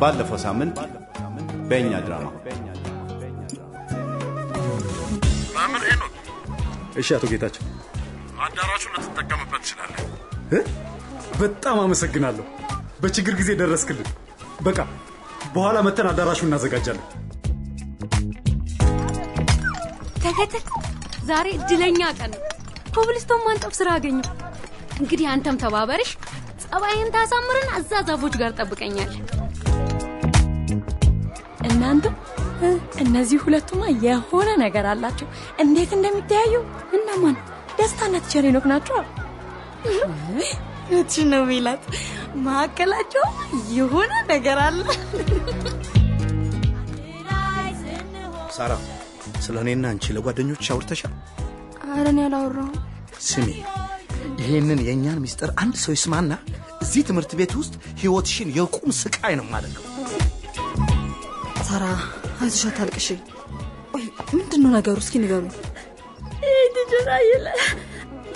ባለፈው ሳምንት በእኛ ድራማ መምህር ሄኖክ እሺ አቶ ጌታቸው አዳራሹን ልትጠቀምበት ትችላለህ። እ? በጣም አመሰግናለሁ። በችግር ጊዜ ደረስክልን። በቃ በኋላ መተን አዳራሹን እናዘጋጃለን። ተከተል። ዛሬ እድለኛ ቀን ነው። ኮብልስቶን ማንጠፍ ስራ አገኘ። እንግዲህ አንተም ተባበርሽ። ጸባይን ታሳምርና እዛ ዛፎች ጋር ጠብቀኛል። እናንተ እነዚህ ሁለቱማ የሆነ ነገር አላቸው። እንዴት እንደሚተያዩ እነማን ደስታና teacher ሄኖክ ናቸው። እቺ ነው ሚላት መካከላቸው የሆነ ነገር አለ። ሳራ ስለ እኔና አንቺ ለጓደኞች አውርተሻል? ኧረ እኔ አላወራሁም። ስሚ፣ ይሄንን የእኛን ሚስጥር አንድ ሰው ይስማና እዚህ ትምህርት ቤት ውስጥ ህይወትሽን የቁም ስቃይ ነው የማደርገው። ሳራ አይዞሽ፣ አታልቅሽ። ቆይ ምንድን ነው ነገሩ? እስኪ ንገሩ። ይህ አየለ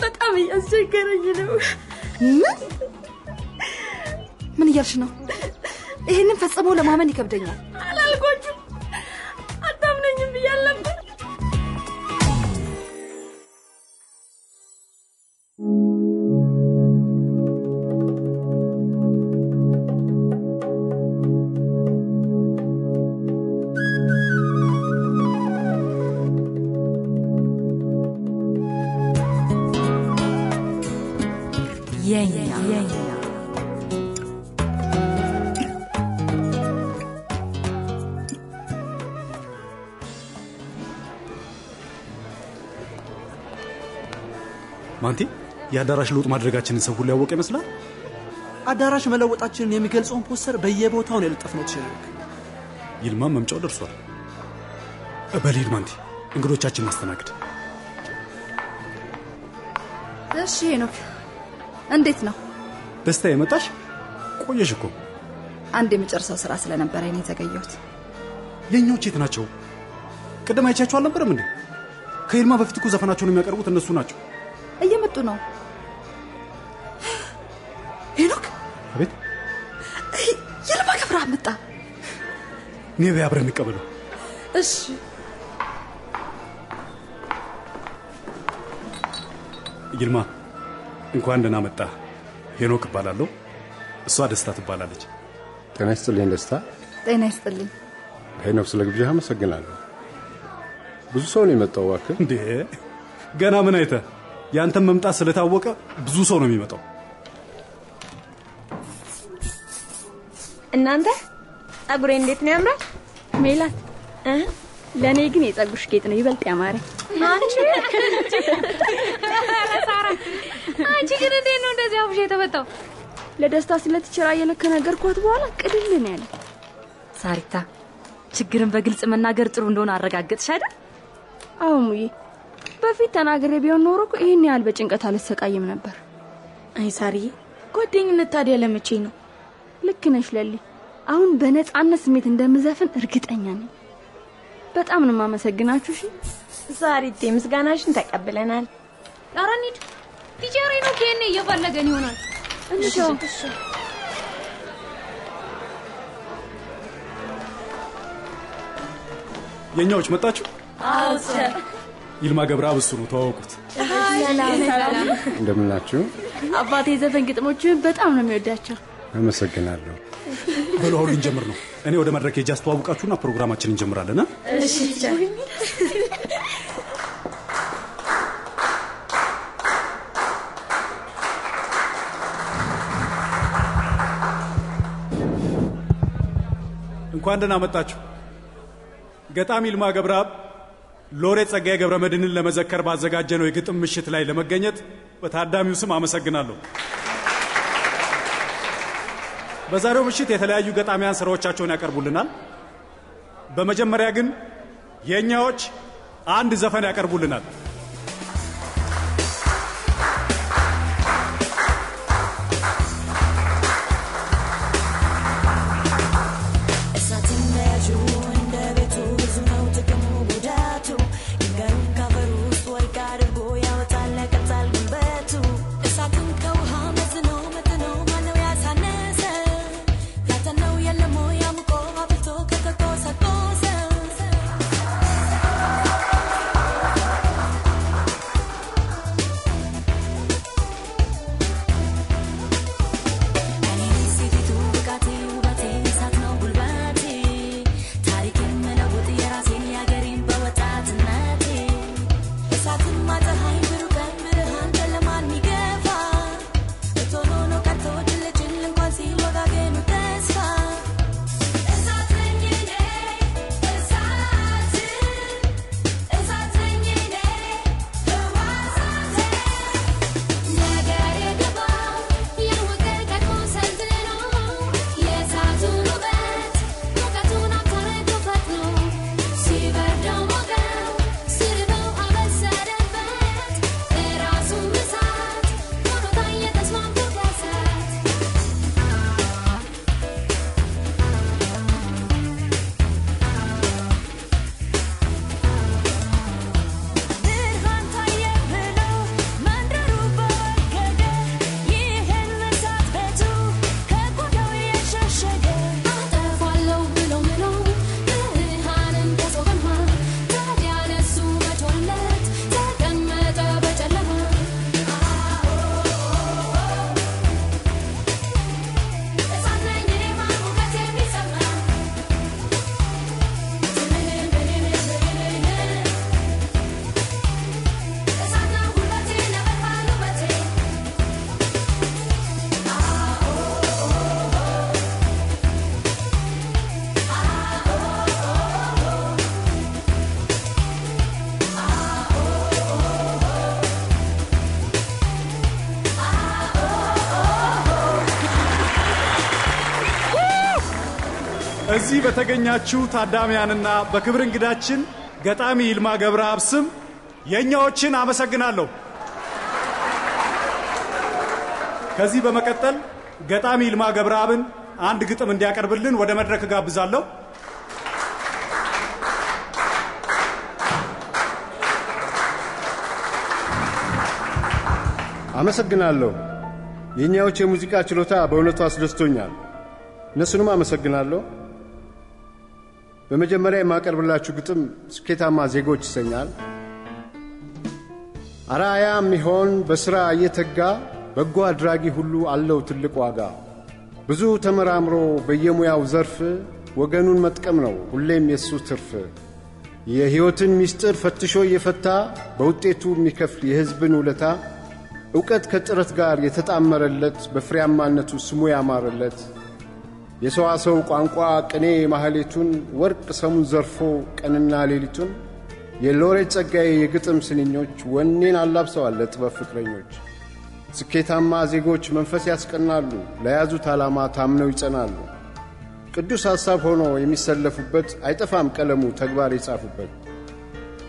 በጣም እያስቸገረኝ ነው። ምን ምን እያልሽ ነው? ይህንን ፈጽሞ ለማመን ይከብደኛል። ማንቲ የአዳራሽ ለውጥ ማድረጋችንን ሰው ሁሉ ያወቀ ይመስላል። አዳራሽ መለወጣችንን የሚገልጸውን ፖስተር በየቦታው ነው የለጠፍነው። ትችላል ይልማም መምጫው ደርሷል። በሊድ ማንቲ እንግዶቻችን ማስተናግድ። እሺ ሄኖክ፣ እንዴት ነው? ደስታ የመጣሽ ቆየሽ እኮ። አንድ የመጨረሻው ስራ ስለነበረ ነው የተገኘሁት። የእኛዎች የት ናቸው? ቅድም አይቻችሁ አልነበረም እንዴ? ከይልማ በፊት እኮ ዘፈናቸውን የሚያቀርቡት እነሱ ናቸው። እየመጡ ነው። ሄኖክ፣ አቤት። ይልማ ገብረአብ መጣ። በይ አብረን እንቀበለው። እሺ ይልማ እንኳን ደህና መጣ። ሄኖክ እባላለሁ። እሷ ደስታ ትባላለች። ጤና ይስጥልኝ ደስታ። ጤና ይስጥልኝ። ሄኖክ ስለ ግብዣህ አመሰግናለሁ። ብዙ ሰው ነው የመጣው። እባክህ እንዴ ገና ምን አይተ ያንተን መምጣት ስለታወቀ ብዙ ሰው ነው የሚመጣው። እናንተ ጸጉሬ እንዴት ነው ያምራል? ሜላት ለእኔ ግን የጸጉርሽ ጌጥ ነው ይበልጥ ያማረ። አንቺ ግን እንዴት ነው እንደዚህ አብሽ የተመጣው? ለደስታ ስለ teacher አየለ ከነገርኳት በኋላ ቅድልን ያለ ሳሪታ ችግርን በግልጽ መናገር ጥሩ እንደሆነ አረጋገጥሽ አይደል? አዎ ሙዬ፣ በፊት ተናግሬ ቢሆን ኖሮ እኮ ይህን ያህል በጭንቀት አልሰቃይም ነበር። አይ ሳርዬ፣ ጓደኝነት ታዲያ ለመቼ ነው? ልክ ነሽ ለሊ። አሁን በነፃነት ስሜት እንደምዘፍን እርግጠኛ ነኝ። በጣም ነው የማመሰግናችሁ። እሺ ሳሪቴ፣ ምስጋናሽን ተቀብለናል። ኧረ እንሂድ። teacher ሄኖክ ይሄኔ እየፈለገን ይሆናል። እንሻው የእኛዎች መጣችሁ? አዎ sir። ይልማ ገብረአብ እሱ ነው፣ ተዋወቁት። እንደምናችሁ። አባቴ የዘፈን ግጥሞችን በጣም ነው የሚወዳቸው። አመሰግናለሁ። በሉ አሁን ልንጀምር ነው። እኔ ወደ መድረክ ሄጄ አስተዋውቃችሁና ፕሮግራማችን እንጀምራለን።? እሺ እንኳን ደህና መጣችሁ። ገጣሚ ይልማ ገብረአብ ሎሬት ጸጋዬ ገብረ መድኅንን ለመዘከር ባዘጋጀነው የግጥም ምሽት ላይ ለመገኘት በታዳሚው ስም አመሰግናለሁ። በዛሬው ምሽት የተለያዩ ገጣሚያን ስራዎቻቸውን ያቀርቡልናል። በመጀመሪያ ግን የእኛዎች አንድ ዘፈን ያቀርቡልናል። እዚህ በተገኛችሁ ታዳሚያንና በክብር እንግዳችን ገጣሚ ይልማ ገብረአብ ስም የእኛዎችን አመሰግናለሁ። ከዚህ በመቀጠል ገጣሚ ይልማ ገብረአብን አንድ ግጥም እንዲያቀርብልን ወደ መድረክ ጋብዛለሁ። አመሰግናለሁ። የእኛዎች የሙዚቃ ችሎታ በእውነቱ አስደስቶኛል። እነሱንም አመሰግናለሁ። በመጀመሪያ የማቀርብላችሁ ግጥም ስኬታማ ዜጎች ይሰኛል። አርአያ የሚሆን በሥራ እየተጋ በጎ አድራጊ ሁሉ አለው ትልቅ ዋጋ። ብዙ ተመራምሮ በየሙያው ዘርፍ ወገኑን መጥቀም ነው ሁሌም የእሱ ትርፍ። የሕይወትን ምስጢር ፈትሾ እየፈታ በውጤቱ የሚከፍል የሕዝብን ውለታ ዕውቀት ከጥረት ጋር የተጣመረለት በፍሬያማነቱ ስሙ ያማረለት የሰዋሰው ቋንቋ ቅኔ ማህሌቱን ወርቅ ሰሙን ዘርፎ ቀንና ሌሊቱን የሎሬት ጸጋዬ የግጥም ስንኞች ወኔን አላብሰዋል ለጥበብ ፍቅረኞች። ስኬታማ ዜጎች መንፈስ ያስቀናሉ፣ ለያዙት ዓላማ ታምነው ይጸናሉ። ቅዱስ ሐሳብ ሆኖ የሚሰለፉበት አይጠፋም ቀለሙ ተግባር የጻፉበት።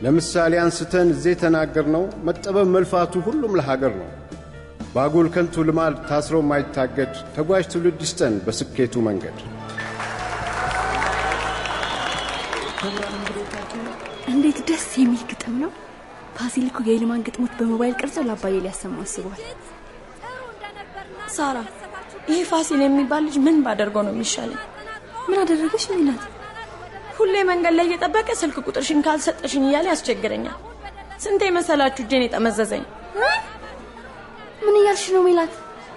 ለምሳሌ አንስተን እዜ የተናገርነው መጠበብ መልፋቱ ሁሉም ለሀገር ነው። በአጉል ከንቱ ልማድ ታስሮ ማይታገድ ተጓዥ ትውልድ ይስጠን በስኬቱ መንገድ። እንዴት ደስ የሚል ግጥም ነው። ፋሲል እኮ የይልማን ግጥሞች በሞባይል ቀርጾ ለአባዬ ሊያሰማ አስቧል። ሳራ፣ ይሄ ፋሲል የሚባል ልጅ ምን ባደርገው ነው የሚሻለኝ? ምን አደረገሽ ሚላት? ሁሌ መንገድ ላይ እየጠበቀ ስልክ ቁጥርሽን ካልሰጠሽኝ እያለ ያስቸግረኛል። ስንቴ መሰላችሁ እጄን የጠመዘዘኝ። ምን እያልሽ ነው ሜላት?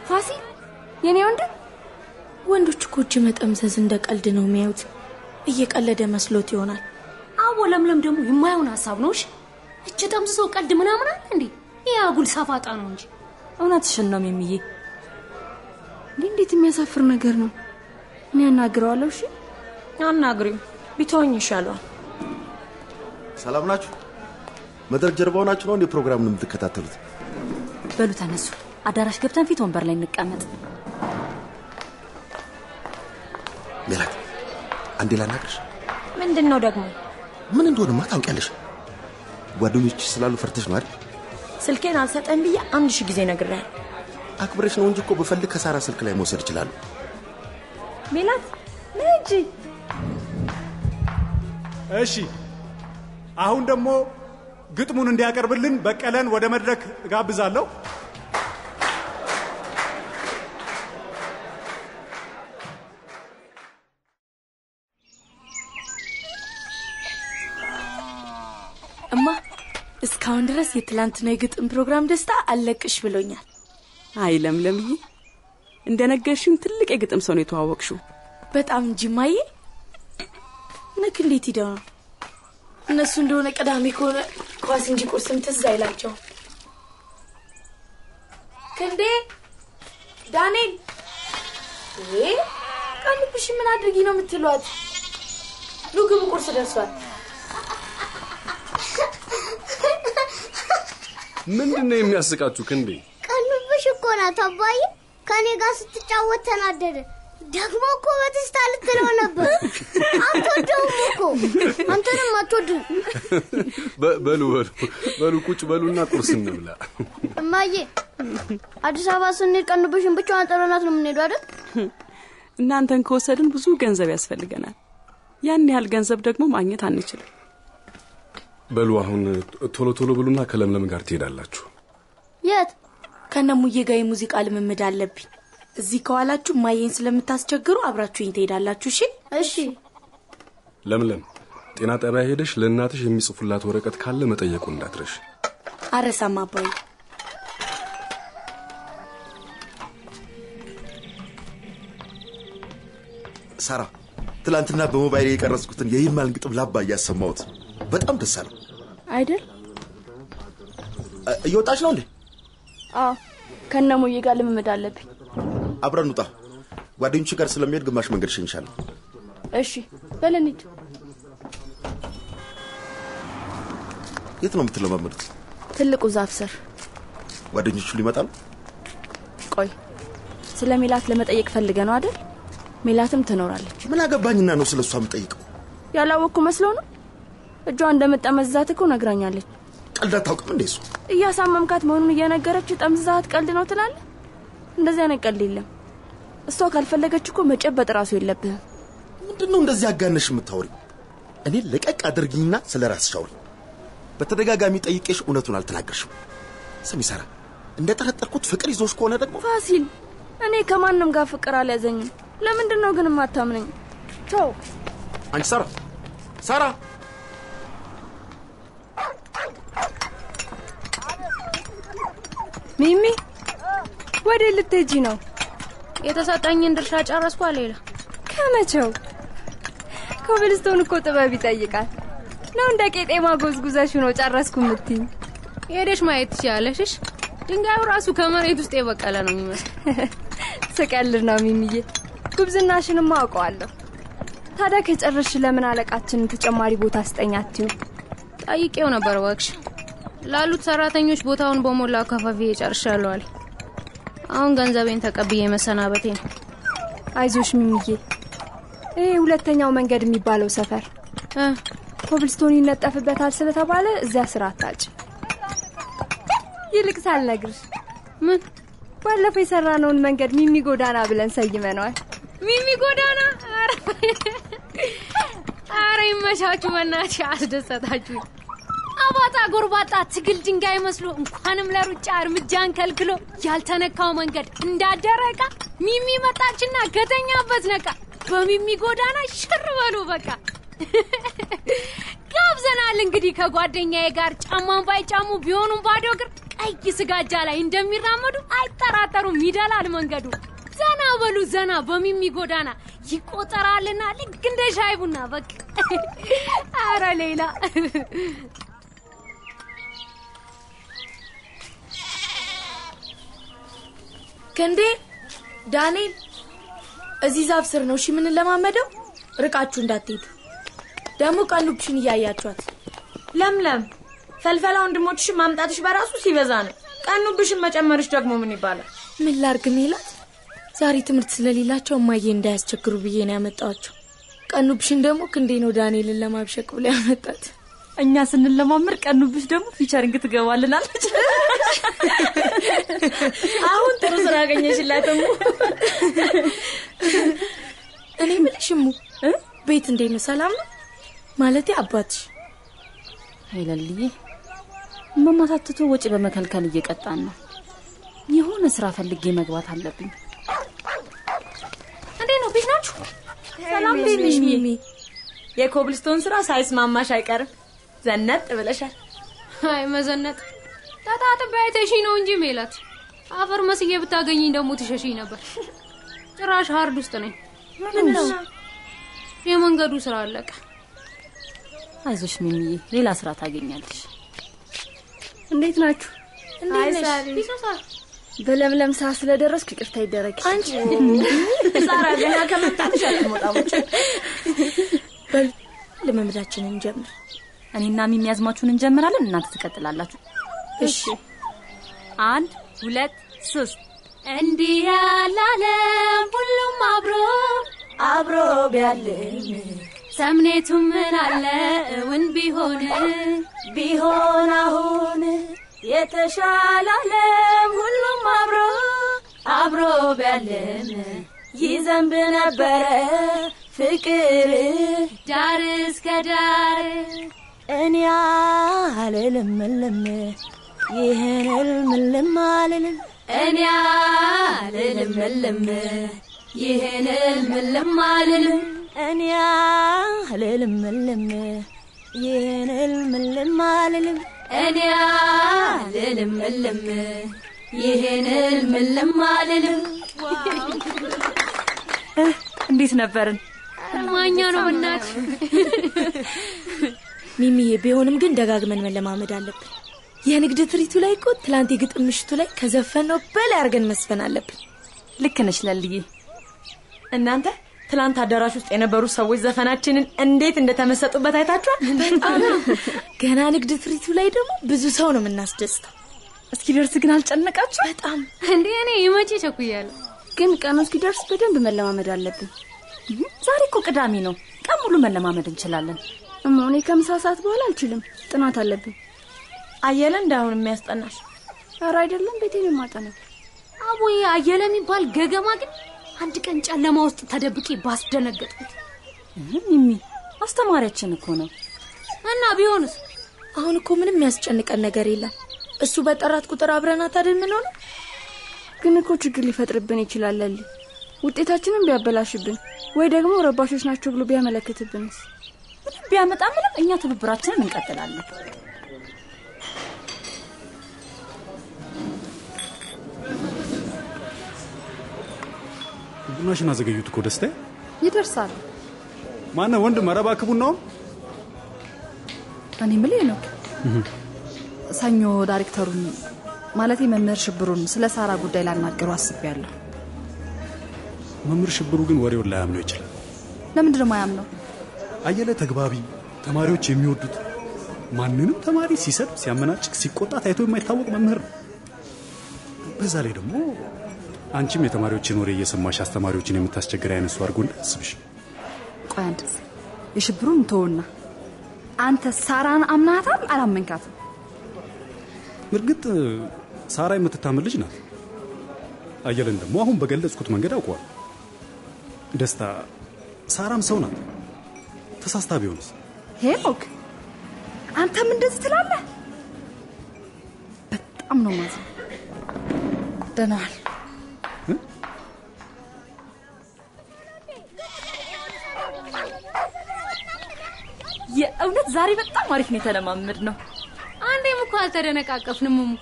ፋሲል የኔ ወንድም ወንዶች እኮ እጅ መጠምዘዝ እንደ ቀልድ ነው የሚያዩት። እየቀለደ መስሎት ይሆናል። አቦ ለምለም ደግሞ የማየውን ሀሳብ ነው። እሺ እጅ ጠምዝዞ ቀልድ ምናምን አለ እንዴ? ይህ አጉል ሰፋጣ ነው እንጂ። እውነትሽን ነው የሚዬ። እንዴ እንዴት የሚያሳፍር ነገር ነው። እኔ ያናግረዋለሁ። እሺ አናግሪው፣ ቢተወኝ ይሻለዋል። ሰላም ናችሁ? መድረክ ጀርባ ሆናችሁ ነው እንዴ ፕሮግራሙን የምትከታተሉት? በሉ ተነሱ፣ አዳራሽ ገብተን ፊት ወንበር ላይ እንቀመጥ። ሜላት፣ አንዴ ላናግርሽ። ምንድን ነው ደግሞ? ምን እንደሆነማ ታውቂያለሽ። ጓደኞች ስላሉ ፈርተሽ ነው አይደል? ስልኬን አልሰጠን ብዬ አንድ ሺህ ጊዜ ነግሬያለሁ። አክብረሽ ነው እንጂ እኮ ብፈልግ ከሳራ ስልክ ላይ መውሰድ እችላለሁ። ሜላት ነይ እንጂ። እሺ፣ አሁን ደግሞ ግጥሙን እንዲያቀርብልን በቀለን ወደ መድረክ እጋብዛለሁ። እማ እስካሁን ድረስ የትላንትና የግጥም ፕሮግራም ደስታ አለቅሽ ብሎኛል። አይ ለምለምዬ፣ እንደነገርሽኝ ትልቅ የግጥም ሰው ነው የተዋወቅሽው። በጣም እንጂ ማዬ። ነክ እንዴት ሂደው ነው? እነሱ እንደሆነ ቅዳሜ ከሆነ ኳስ እንጂ ቁርስም ትዝ አይላቸው። ክንዴ ዳንኤል፣ ይሄ ቀልብሽ ምን አድርጊ ነው የምትሏት? ኑ ግቡ፣ ቁርስ ደርሷል። ምንድን ነው የሚያስቃችሁ ክንዴ? ቀልብሽ እኮ ናት አባዬ። ከኔ ጋር ስትጫወት ተናደደ። ደግሞ እኮ በትስታ ልትለው ነበር። አትወደውም እኮ አንተንም አትወድም። በ- በሉ በሉ በሉ ቁጭ በሉና ቁርስ እንብላ። እማዬ አዲስ አበባ ስንሄድ ቀንብሽን ብቻዋን ጥለናት ነው የምንሄዱ አይደል? እናንተን ከወሰድን ብዙ ገንዘብ ያስፈልገናል። ያን ያህል ገንዘብ ደግሞ ማግኘት አንችልም። በሉ አሁን ቶሎ ቶሎ ብሉና ከለምለም ጋር ትሄዳላችሁ። የት? ከነሙዬ ጋር የሙዚቃ ልምምድ አለብኝ። እዚህ ከኋላችሁ ማየን ስለምታስቸግሩ አብራችሁኝ ትሄዳላችሁ። እሺ እሺ። ለምለም ጤና ጣቢያ ሄደሽ ለእናትሽ የሚጽፉላት ወረቀት ካለ መጠየቁ እንዳትረሽ። አረሳም አባዬ። ሳራ፣ ትላንትና በሞባይል የቀረጽኩትን የይልማን ግጥም ላባ እያሰማሁት በጣም ደስ አለው። አይደል? እየወጣች ነው እንዴ? አዎ፣ ከነሙዬ ጋር ልምምድ አለብኝ። አብረን ውጣ። ጓደኞች ጋር ስለሚሄድ ግማሽ መንገድ እሸኝሻለሁ። እሺ፣ በል እንሂድ። የት ነው የምትለማመዱት? ትልቁ ዛፍ ስር። ጓደኞቹ ሊመጣሉ? ቆይ፣ ስለ ሜላት ለመጠየቅ ፈልገ ነው አይደል? ሜላትም ትኖራለች። ምን አገባኝና ነው ስለ እሷ የምጠይቀው? ያላወቅኩ መስለው ነው። እጇ እንደምጠመዝዛት እኮ ነግራኛለች። ቀልድ አታውቅም እንዴ እሷ? እያሳመምካት መሆኑን እየነገረች ጠምዝዛት ቀልድ ነው ትላለህ? እንደዚህ አይነት ቀልድ የለም። እሷ ካልፈለገች እኮ መጨበጥ ራሱ የለብህም። ምንድን ነው እንደዚህ አጋነሽ የምታወሪው? እኔ ለቀቅ አድርጊኝና ስለ ራስሽ አውሪ። በተደጋጋሚ ጠይቄሽ እውነቱን አልተናገርሽም። ስሚ ሳራ፣ እንደ ጠረጠርኩት ፍቅር ይዞሽ ከሆነ ደግሞ ፋሲል፣ እኔ ከማንም ጋር ፍቅር አልያዘኝም። ለምንድን ነው ግን የማታምነኝ? ተው። አንቺ ሳራ፣ ሳራ ሚሚ ወደ ልትሄጂ ነው? የተሰጠኝን ድርሻ ጨረስኳ። ሌላ ከመቼው? ኮብልስቶን እኮ ጥበብ ይጠይቃል። ነው እንደ ቄጤማ ጎዝጉዘሽ ነው ጨረስኩ የምትይኝ? ሄደሽ ማየት ትችያለሽ። ድንጋዩ ራሱ ከመሬት ውስጥ የበቀለ ነው የሚመስል። ስቀልድ ነው ሚሚዬ፣ ጉብዝናሽንማ አውቀዋለሁ። ታዲያ ከጨረስሽ ለምን አለቃችንን ተጨማሪ ቦታ ስጠኝ አትይው? ጠይቄው ነበር እባክሽ። ላሉት ሰራተኞች ቦታውን በሞላ ከፋፍዬ ጨርሻለሁ አለ። አሁን ገንዘቤን ተቀብዬ መሰናበቴ ነው። አይዞሽ ሚሚዬ፣ ይሄ ሁለተኛው መንገድ የሚባለው ሰፈር ኮብልስቶን ይነጠፍበታል ስለተባለ እዚያ ስራ አታጭ። ይልቅ ሳልነግርሽ ምን ባለፈው የሰራነውን መንገድ ሚሚ ጎዳና ብለን ሰይመነዋል። ሚሚ ጎዳና። አረ ይመቻችሁ፣ በእናትሽ አስደሰታችሁ። አባጣ ጎርባጣ ትግል ድንጋይ መስሎ እንኳንም ለሩጫ እርምጃን ከልክሎ ያልተነካው መንገድ እንዳደረቃ ሚሚ መጣችና ከተኛበት ነቃ። በሚሚ ጎዳና ሽር በሉ በቃ ጋብዘናል። እንግዲህ ከጓደኛዬ ጋር ጫማን ባይጫሙ ቢሆኑም ባዶ እግር ቀይ ስጋጃ ላይ እንደሚራመዱ አይጠራጠሩም። ይደላል መንገዱ። ዘና በሉ ዘና በሚሚ ጎዳና ይቆጠራልና ልክ እንደ ሻይ ቡና በቃ አረ ሌላ ክንዴ ዳንኤል፣ እዚህ ዛፍ ስር ነው እሺ የምንለማመደው። ርቃችሁ እንዳትሄዱ። ደግሞ ቀኑብሽን እያያችኋት። ለምለም፣ ፈልፈላ ወንድሞችሽን ማምጣትሽ በራሱ ሲበዛ ነው። ቀኑብሽን መጨመርሽ ደግሞ ምን ይባላል? ምን ላርግ ሜላት፣ ዛሬ ትምህርት ስለሌላቸው እማዬ እንዳያስቸግሩ ብዬ ነው ያመጣኋቸው። ቀኑብሽን ደግሞ ክንዴ ነው ዳንኤልን ለማብሸቅ ብሎ ያመጣት። እኛ ስንለማምር ቀኑብሽ ደግሞ featuring ትገባልናለች። አሁን ጥሩ ስራ አገኘሽላት እሙ። እኔ የምልሽ እሙ፣ ቤት እንዴት ነው? ሰላም ነው? ማለቴ አባትሽ አይለልዬ መማታትቶ ወጪ በመከልከል እየቀጣን ነው። የሆነ ስራ ፈልጌ መግባት አለብኝ። እንዴት ነው? ቤት ናችሁ? ሰላም ቤት ነሽ ሚሚ? የኮብልስቶን ስራ ሳይስማማሽ አይቀርም። ዘነጥ ብለሻል። አይ መዘነጥ ተጣጥቤ አይተሽኝ ነው እንጂ ሜላት፣ አፈር መስዬ ብታገኘኝ ደግሞ ትሸሽኝ ነበር። ጭራሽ ሀርድ ውስጥ ነኝ። ምን ነው? የመንገዱ ስራ አለቀ። አይዞሽ ሚሚዬ፣ ሌላ ስራ ታገኛለሽ። እንዴት ናችሁ? እንዴት ነሽ? በለምለም ሰዓት ስለደረስኩ ይቅርታ ይደረግ። አንቺ ሳራ ገና ከመምጣትሽ አትሞጣሞች። በሉ ልምምዳችንን እንጀምር። እኔና ሚሚ ያዝማችሁን እንጀምራለን፣ እናንተ ትቀጥላላችሁ። እሺ። አንድ ሁለት ሶስት። እንዲህ ያላለም ሁሉም አብሮ አብሮ ቢያልም ሰምኔቱ ምን አለ? እውን ቢሆን ቢሆን አሁን የተሻለ ዓለም ሁሉም አብሮ አብሮ ቢያልም ይዘንብ ነበረ ፍቅር ዳር እስከ ዳር እኔ አልልም እልም ይህን እልም እልም አልልም። እኔ አልልም እልም ይህን እልም እልም አልልም። እኔ አልልም እልም ይህን እልም እልም አልልም። እኔ አልልም እልም ይህን እልም እልም አልልም። እንዴት ነበርን? ማኛ ነው እናት ሚሚዬ፣ ቢሆንም ግን ደጋግመን መለማመድ አለብን። የንግድ ትርኢቱ ላይ እኮ ትላንት የግጥም ምሽቱ ላይ ከዘፈነው በላይ አድርገን መስፈን አለብን። ልክ ነሽ ለልዬ። እናንተ ትላንት አዳራሽ ውስጥ የነበሩ ሰዎች ዘፈናችንን እንዴት እንደተመሰጡበት አይታችኋል? በጣም ገና ንግድ ትርኢቱ ላይ ደግሞ ብዙ ሰው ነው የምናስደስተው። እስኪደርስ ግን አልጨነቃችሁ? በጣም እንዴ እኔ የመቼ ቸኩያለሁ። ግን ቀኑ እስኪደርስ በደንብ መለማመድ አለብን። ዛሬ እኮ ቅዳሜ ነው። ቀን ሙሉ መለማመድ እንችላለን። እማ እኔ ከምሳ ሰዓት በኋላ አልችልም፣ ጥናት አለብኝ። አየለ እንዳሁን የሚያስጠናሽ? ኧረ አይደለም፣ ቤቴን የማጠናው። አቦዬ አየለ የሚባል ገገማ ግን አንድ ቀን ጨለማ ውስጥ ተደብቄ ባስደነገጥኩት። ሚሚ አስተማሪያችን እኮ ነው። እና ቢሆንስ? አሁን እኮ ምንም የሚያስጨንቀን ነገር የለም። እሱ በጠራት ቁጥር አብረናት አይደል ምን ሆነ? ግን እኮ ችግር ሊፈጥርብን ይችላል። ውጤታችንን ቢያበላሽብን ወይ ደግሞ ረባሾች ናቸው ብሎ ቢያመለክትብንስ? ቢያመጣ ምንም እኛ ትብብራችንን እንቀጥላለን። ቡናሽን አዘገዩት እኮ ደስታ። ይደርሳል። ማነው ወንድም? ኧረ እባክህ ቡናውን እኔ የምልህ ነው ሰኞ ዳይሬክተሩን ማለት መምህር ሽብሩን ስለ ሳራ ጉዳይ ላናገሩ አስቤያለሁ። መምህር ሽብሩ ግን ወሬውን ላያምነው ይችላል። ለምንድን ነው ማያምነው? አየለ ተግባቢ፣ ተማሪዎች የሚወዱት ማንንም ተማሪ ሲሰድ፣ ሲያመናጭቅ፣ ሲቆጣ ታይቶ የማይታወቅ መምህር ነው። በዛ ላይ ደግሞ አንቺም የተማሪዎችን ወሬ እየሰማሽ አስተማሪዎችን የምታስቸግር አይነሱ አድርጎ እንዳያስብሽ። ቆይ አንድ የሽብሩን ተወና አንተ ሳራን አምናታል አላመንካትም? እርግጥ ሳራ የምትታመን ልጅ ናት። አየለን ደግሞ አሁን በገለጽኩት መንገድ አውቀዋል። ደስታ ሳራም ሰው ናት። ተሳስታ ቢሆንስ? ሄኖክ አንተም እንደዚህ ትላለህ? በጣም ነው ማዘ ደህና ዋል። የእውነት ዛሬ በጣም አሪፍ ነው የተለማመድ ነው። አንዴም እኮ አልተደነቃቀፍንም። እሙ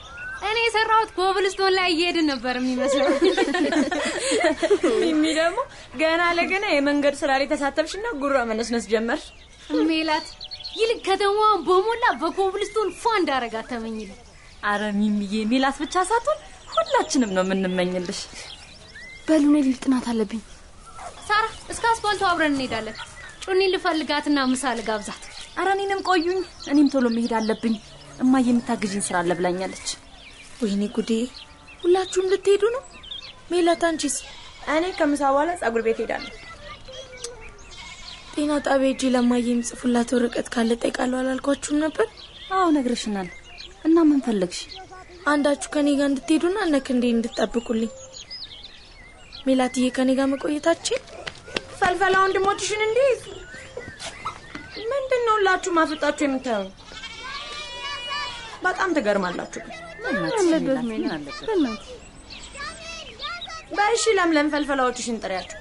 እኔ የሰራሁት ኮብልስቶን ላይ እየሄድን ነበር የሚመስለው። ሚሚ ደግሞ ገና ለገና የመንገድ ስራ ላይ ተሳተፍሽና ጉራ መነስነስ ጀመርሽ። ሜላት ይልቅ ከተማዋን በሞላ በኮብልስቶን ፏ እንዳረጋት ተመኝልኝ። አረ ሚሚዬ፣ ሜላት ብቻ ሳትሆን ሁላችንም ነው የምንመኝልሽ። በሉ እኔ ልሂድ፣ ጥናት አለብኝ። ሳራ እስከ አስፋልቱ አብረን እንሄዳለን። ጩኒ ልፈልጋትና ምሳ ልጋብዛት። አረ እኔንም ቆዩኝ፣ እኔም ቶሎ መሄድ አለብኝ። እማዬ የምታግዥኝ ስራ አለ ብላኛለች። ወይኔ ጉዴ! ሁላችሁም ልትሄዱ ነው? ሜላት አንቺስ? እኔ ከምሳ በኋላ ጸጉር ቤት ሄዳለሁ። ጤና ጣቢያ ሄጄ ለማየ የሚጽፉላት ወረቀት ካለ ጠይቃለሁ አላልኳችሁም ነበር? አዎ ነግረሽናል። እና ምን ፈለግሽ? አንዳችሁ ከኔ ጋር እንድትሄዱና እነ ክንዴ እንድትጠብቁልኝ። ሜላትዬ ከኔ ጋር መቆየታችን ፈልፈላ ወንድሞችሽን እንዲህ ምንድን ነው ሁላችሁ ማፍጣችሁ የምታዩ? በጣም ትገርማላችሁ። አለበት ሜላት፣ በእናትህ በእሺ ለምለም ፈልፈላዎችሽን ጥሪያቸው።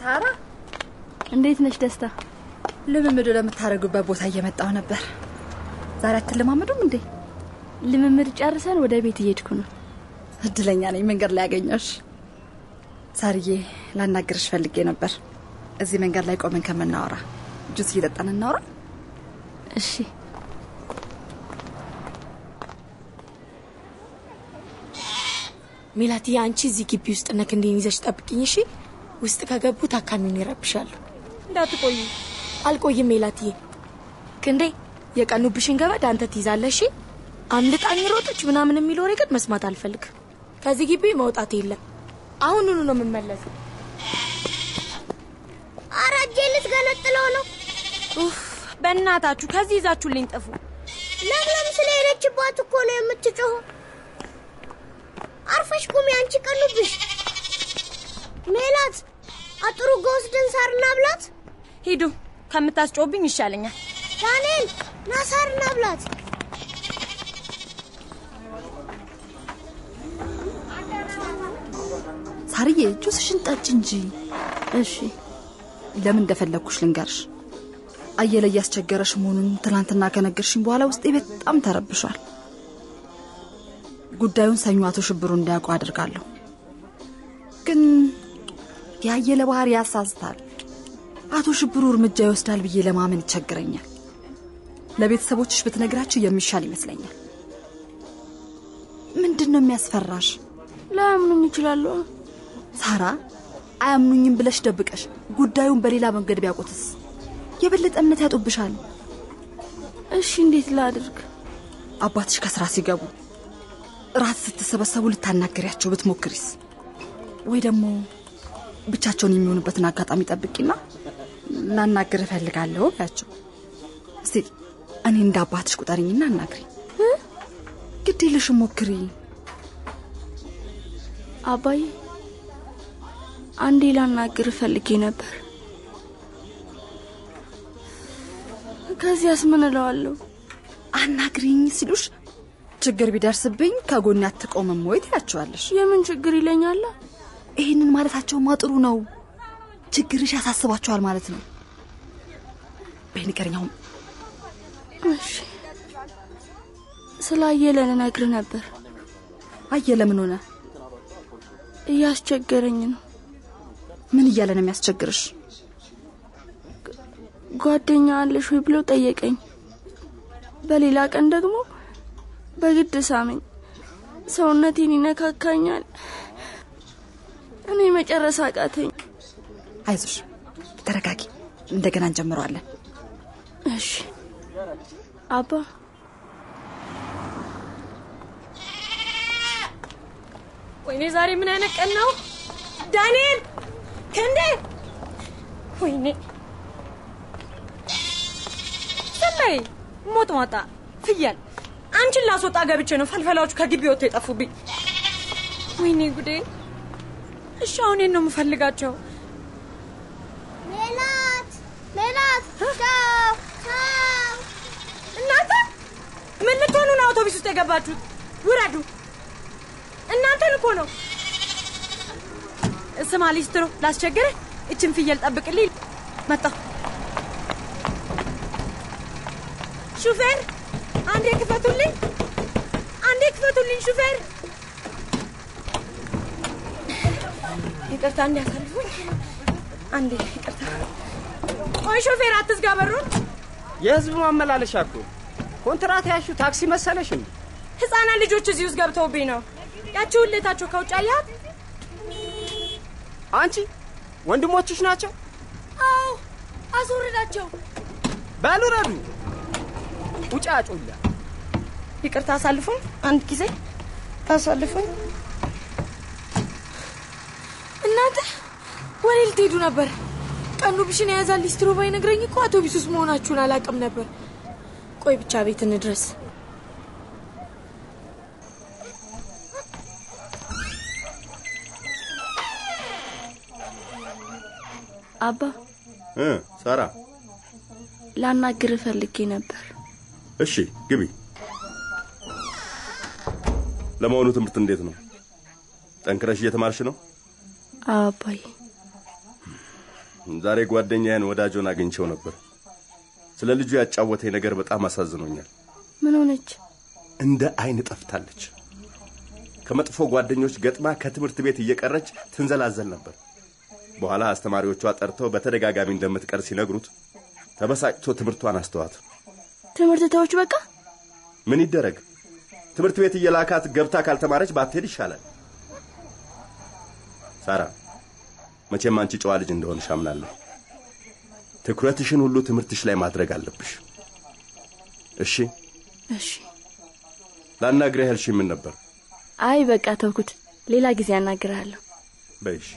ሳራ እንዴት ነሽ ደስታ? ልምምድ ለምታደርጉበት ቦታ እየመጣው ነበር። ዛሬ አትለማመዱም እንዴ? ልምምድ ጨርሰን ወደ ቤት እየሄድኩ ነው። እድለኛ ነኝ መንገድ ላይ ያገኘሽ። ሳርዬ ላናግርሽ ፈልጌ ነበር። እዚህ መንገድ ላይ ቆመን ከምናወራ ጁስ እየጠጣን እናውራ። እሺ ሜላትዬ፣ አንቺ እዚህ ግቢ ውስጥ እነ ክንዴን ይዘሽ ጠብቅኝ እሺ። ውስጥ ከገቡ ታካሚውን ይረብሻሉ። እንዳትቆዩ። አልቆይም ሜላትዬ። ክንዴ የቀኑብሽን ገመድ አንተ ትይዛለህ እሺ። አምልጣኝ ሮጦች ምናምን የሚል ወሬ ግን መስማት አልፈልግም። ከዚህ ግቢ መውጣት የለም። አሁኑኑ ነው የምመለሰው። ኧረ እጄን ልትገነጥለው ነው። ኡፍ! በእናታችሁ ከዚህ ይዛችሁልኝ ጥፉ። ለምለም ስለሄደችባት እኮ ነው የምትጮኸው። አርፈሽ ቁሚ አንቺ ቀኑብሽ። ሜላት አጥሩ ጋ ወስደን ሳር እናብላት። ሂዱ፣ ከምታስጮብኝ ይሻለኛል። ዳንኤል ና ሳር እናብላት። ሳርዬ ጁስሽን ጠጭ እንጂ። እሺ ለምን እንደፈለግኩሽ ልንገርሽ። አየለ እያስቸገረሽ መሆኑን ትናንትና ከነገርሽኝ በኋላ ውስጤ በጣም ተረብሿል። ጉዳዩን ሰኞ አቶ ሽብሩ እንዲያውቁ አድርጋለሁ። ግን የአየለ ባህሪ ያሳዝታል። አቶ ሽብሩ እርምጃ ይወስዳል ብዬ ለማመን ይቸግረኛል። ለቤተሰቦችሽ ብትነግራቸው የሚሻል ይመስለኛል። ምንድን ነው የሚያስፈራሽ? ላያምኑኝ ይችላሉ። ሳራ አያምኑኝም ብለሽ ደብቀሽ ጉዳዩን በሌላ መንገድ ቢያውቁትስ? የበለጠ እምነት ያጡብሻል። እሺ እንዴት ላድርግ? አባትሽ ከስራ ሲገቡ ራት ስትሰበሰቡ ልታናገሪያቸው ብትሞክሪስ? ወይ ደግሞ ብቻቸውን የሚሆኑበትን አጋጣሚ ጠብቂና ላናግር እፈልጋለሁ ያቸው። እስቲ እኔ እንደ አባትሽ ቁጠርኝና አናግሪ። ግድ የለሽም ሞክሪ። አባዬ አንዴ ላናግር ፈልጌ ነበር። ከዚያስ ምን እለዋለሁ? አናግሪኝ ሲሉሽ ችግር ቢደርስብኝ ከጎኔ አትቆምም ወይ ትያቸዋለሽ። የምን ችግር ይለኛል? ይህንን ማለታቸውማ ጥሩ ነው። ችግርሽ ያሳስባቸዋል ማለት ነው። በይ አሁን። እሺ፣ ስለ አየለ ልነግርህ ነበር። አየለ ምን ሆነ? እያስቸገረኝ ነው። ምን እያለ ነው የሚያስቸግርሽ? ጓደኛ አለሽ ወይ ብሎ ጠየቀኝ። በሌላ ቀን ደግሞ በግድ ሳመኝ። ሰውነቴን ይነካካኛል። እኔ መጨረስ አቃተኝ። አይዞሽ፣ ተረጋጊ። እንደገና እንጀምረዋለን። እሺ አባ። ወይኔ ዛሬ ምን አይነት ቀን ነው? ዳንኤል ክንዴ! ወይኔ ሰማይ ሞጥ ሞጣ ፍየል አንቺን ላስወጣ ገብቼ ነው ፈልፈላዎቹ ከግቢ ወጥቶ የጠፉብኝ። ወይኔ ጉዴ! እሺ አሁን ነው የምፈልጋቸው? ሜላት ሜላት፣ ቻው ቻው። እናንተ ምን ልትሆኑ ነው አውቶቡስ ውስጥ የገባችሁት? ውረዱ! እናንተን እኮ ነው። ስማ ሊስትሮ፣ ላስቸግርህ። እችን ፍየል ጠብቅልኝ። መጣሁ። ሹፌር፣ አንዴ ክፈቱልኝ፣ አንዴ ክፈቱልኝ ሹፌር። ይቅርታ፣ አንዴ አሳልፉኝ። አንዴ ይቅርታ። ቆይ ሾፌር፣ አትዝጋ በሩን። የህዝብ ማመላለሻ እኮ ኮንትራት ያሹ ታክሲ መሰለሽ እንዴ? ህፃናት ልጆች እዚህ ውስጥ ገብተውብኝ ነው። ያቺ ውሌታቸው ከውጭ አያት። አንቺ ወንድሞችሽ ናቸው? አዎ፣ አስወርዳቸው። በሉ ረዱ። ውጫ ጮላ። ይቅርታ፣ አሳልፉኝ። አንድ ጊዜ አሳልፉኝ። እናንተ ወዴት ልትሄዱ ነበር? ቀኑብሽን የያዛል ሊስትሮ ባይነግረኝ እኮ አውቶቢስ ውስጥ መሆናችሁን አላውቅም ነበር። ቆይ ብቻ ቤት እንድረስ። አባ እ ሳራ ላናግር ፈልጌ ነበር። እሺ ግቢ። ለመሆኑ ትምህርት እንዴት ነው? ጠንክረሽ እየተማርሽ ነው? አባዬ። ዛሬ ጓደኛዬን ወዳጆን አግኝቼው ነበር። ስለ ልጁ ያጫወተኝ ነገር በጣም አሳዝኖኛል። ምን ሆነች? እንደ አይን ጠፍታለች። ከመጥፎ ጓደኞች ገጥማ ከትምህርት ቤት እየቀረች ትንዘላዘል ነበር። በኋላ አስተማሪዎቿ ጠርተው በተደጋጋሚ እንደምትቀር ሲነግሩት ተበሳጭቶ ትምህርቷን አስተዋት። ትምህርት ተዎች በቃ ምን ይደረግ? ትምህርት ቤት እየላካት ገብታ ካልተማረች ባትሄድ ይሻላል። ሳራ፣ መቼም አንቺ ጨዋ ልጅ እንደሆንሽ አምናለሁ። ትኩረትሽን ሁሉ ትምህርትሽ ላይ ማድረግ አለብሽ። እሺ? እሺ። ላናግረህ ያልሽኝ ምን ነበር? አይ በቃ ተውኩት። ሌላ ጊዜ አናግርሃለሁ። በይሽ።